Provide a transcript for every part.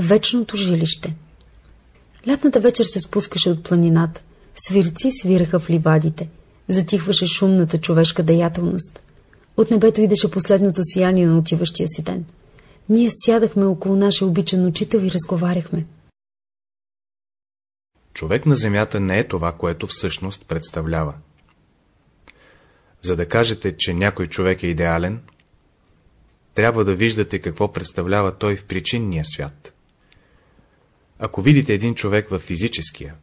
Вечното жилище Лятната вечер се спускаше от планината. Свирци свираха в ливадите. Затихваше шумната човешка деятелност. От небето идеше последното сияние на отиващия си ден. Ние сядахме около нашия обичан учител и разговаряхме. Човек на земята не е това, което всъщност представлява. За да кажете, че някой човек е идеален, трябва да виждате какво представлява той в причинния свят. Ако видите един човек в физическия,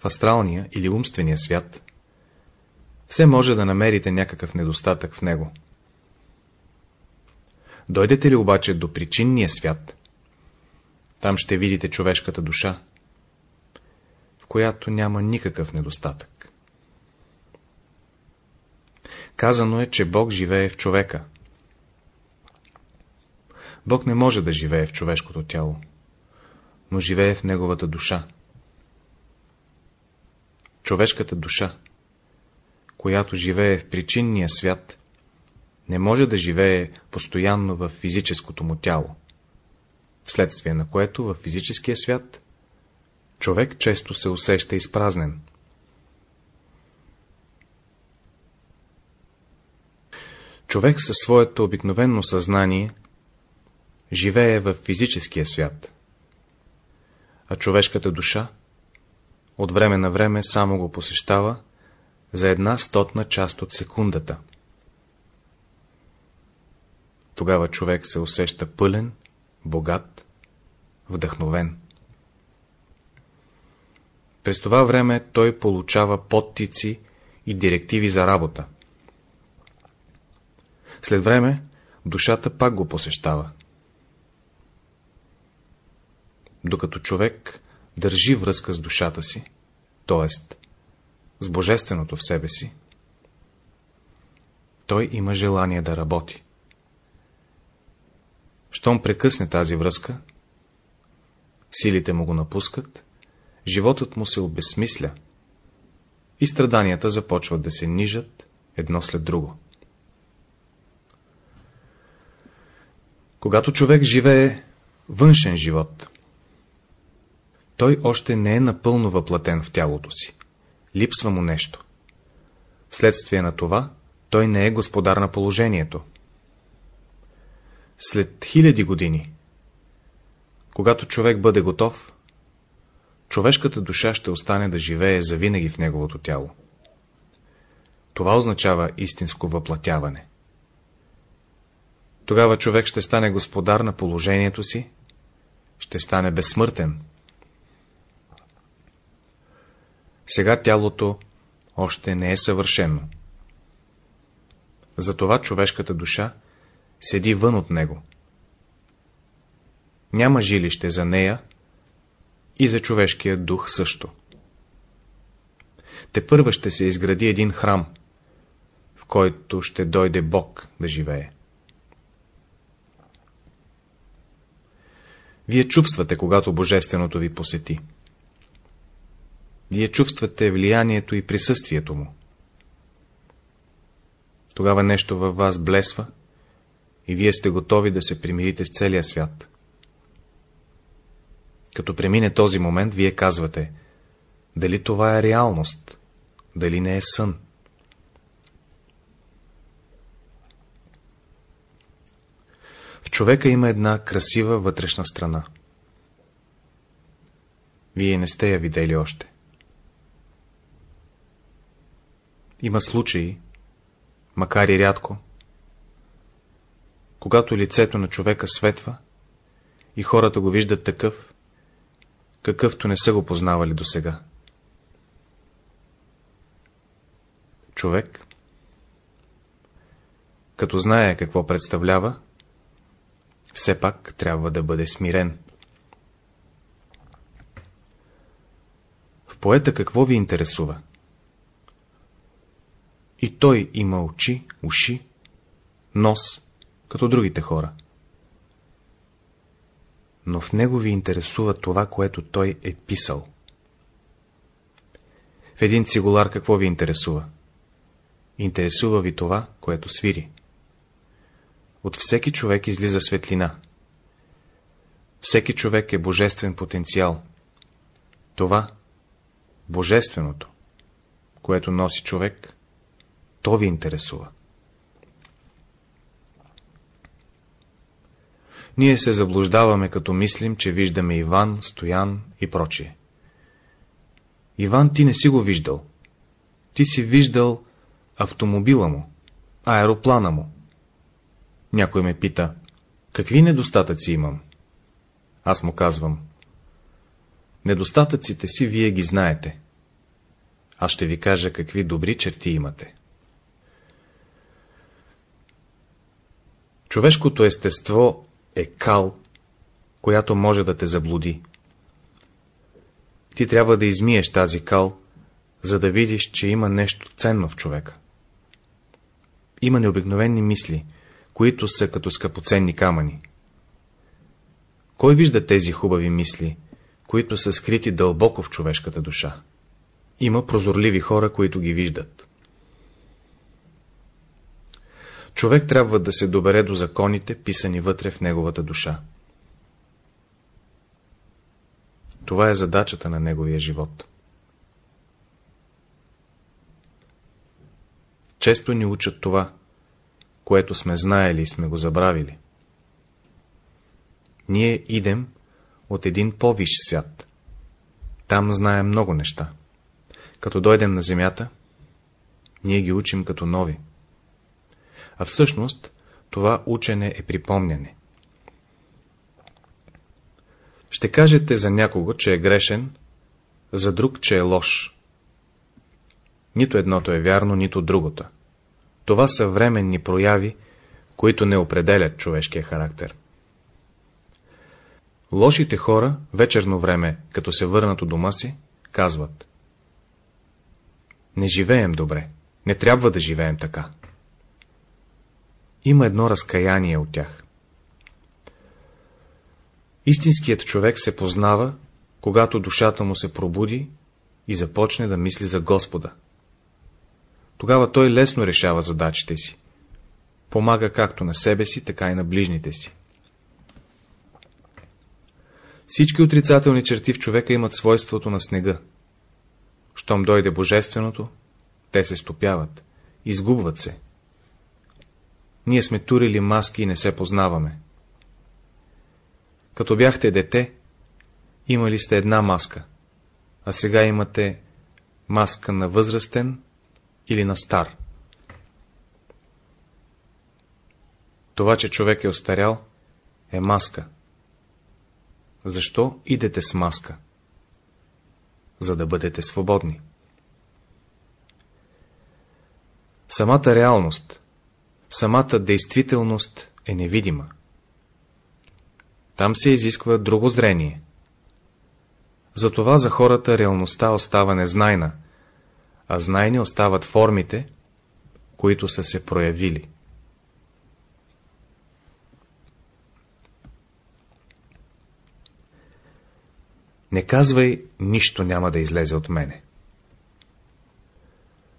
в астралния или умствения свят, все може да намерите някакъв недостатък в него. Дойдете ли обаче до причинния свят, там ще видите човешката душа, в която няма никакъв недостатък. Казано е, че Бог живее в човека. Бог не може да живее в човешкото тяло, но живее в неговата душа. Човешката душа, която живее в причинния свят, не може да живее постоянно в физическото му тяло, вследствие на което в физическия свят човек често се усеща изпразнен. Човек със своето обикновено съзнание живее в физическия свят, а човешката душа от време на време само го посещава за една стотна част от секундата. Тогава човек се усеща пълен, богат, вдъхновен. През това време той получава подтици и директиви за работа. След време душата пак го посещава. Докато човек държи връзка с душата си, т.е. с Божественото в себе си, той има желание да работи. Щом прекъсне тази връзка, силите му го напускат, животът му се обезсмисля и страданията започват да се нижат едно след друго. Когато човек живее външен живот, той още не е напълно въплатен в тялото си. Липсва му нещо. Вследствие на това, той не е господар на положението. След хиляди години, когато човек бъде готов, човешката душа ще остане да живее завинаги в неговото тяло. Това означава истинско въплатяване. Тогава човек ще стане господар на положението си, ще стане безсмъртен. Сега тялото още не е съвършено. Затова човешката душа седи вън от него. Няма жилище за нея и за човешкия дух също. Те първа ще се изгради един храм, в който ще дойде Бог да живее. Вие чувствате, когато Божественото ви посети. Вие чувствате влиянието и присъствието му. Тогава нещо във вас блесва и вие сте готови да се примирите с целия свят. Като премине този момент, вие казвате, дали това е реалност, дали не е сън. В човека има една красива вътрешна страна. Вие не сте я видели още. Има случаи, макар и рядко, когато лицето на човека светва и хората го виждат такъв, какъвто не са го познавали досега. Човек, като знае какво представлява, все пак трябва да бъде смирен. В поета какво ви интересува? И той има очи, уши, нос, като другите хора. Но в него ви интересува това, което той е писал. В един цигулар какво ви интересува? Интересува ви това, което свири. От всеки човек излиза светлина. Всеки човек е божествен потенциал. Това, божественото, което носи човек, то ви интересува. Ние се заблуждаваме, като мислим, че виждаме Иван, Стоян и прочие. Иван ти не си го виждал. Ти си виждал автомобила му, аероплана му. Някой ме пита, какви недостатъци имам? Аз му казвам, недостатъците си вие ги знаете. Аз ще ви кажа какви добри черти имате. Човешкото естество е кал, която може да те заблуди. Ти трябва да измиеш тази кал, за да видиш, че има нещо ценно в човека. Има необикновени мисли, които са като скъпоценни камъни. Кой вижда тези хубави мисли, които са скрити дълбоко в човешката душа? Има прозорливи хора, които ги виждат. Човек трябва да се добере до законите, писани вътре в неговата душа. Това е задачата на неговия живот. Често ни учат това, което сме знаели и сме го забравили. Ние идем от един по-виш свят. Там знаем много неща. Като дойдем на земята, ние ги учим като нови. А всъщност, това учене е припомняне. Ще кажете за някого, че е грешен, за друг, че е лош. Нито едното е вярно, нито другото. Това са временни прояви, които не определят човешкия характер. Лошите хора, вечерно време, като се върнат у дома си, казват Не живеем добре, не трябва да живеем така. Има едно разкаяние от тях. Истинският човек се познава, когато душата му се пробуди и започне да мисли за Господа. Тогава той лесно решава задачите си. Помага както на себе си, така и на ближните си. Всички отрицателни черти в човека имат свойството на снега. Щом дойде Божественото, те се стопяват, изгубват се. Ние сме турили маски и не се познаваме. Като бяхте дете, имали сте една маска, а сега имате маска на възрастен или на стар. Това, че човек е остарял, е маска. Защо идете с маска? За да бъдете свободни. Самата реалност, самата действителност е невидима. Там се изисква друго зрение. Затова за хората реалността остава незнайна, а знайни остават формите, които са се проявили. Не казвай, нищо няма да излезе от мене.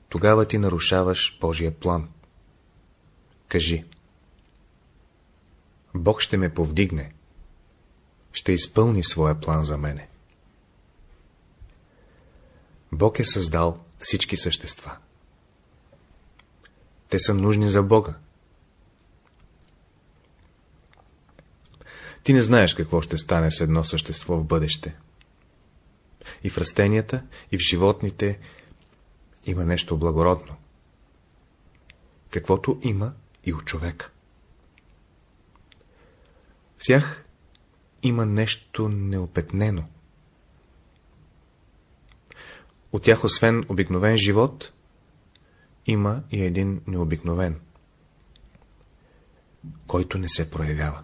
Тогава ти нарушаваш Божия план. Кажи. Бог ще ме повдигне ще изпълни своя план за мене. Бог е създал всички същества. Те са нужни за Бога. Ти не знаеш какво ще стане с едно същество в бъдеще. И в растенията, и в животните има нещо благородно. Каквото има и у човека. В тях има нещо неопетнено. От тях, освен обикновен живот, има и един необикновен, който не се проявява.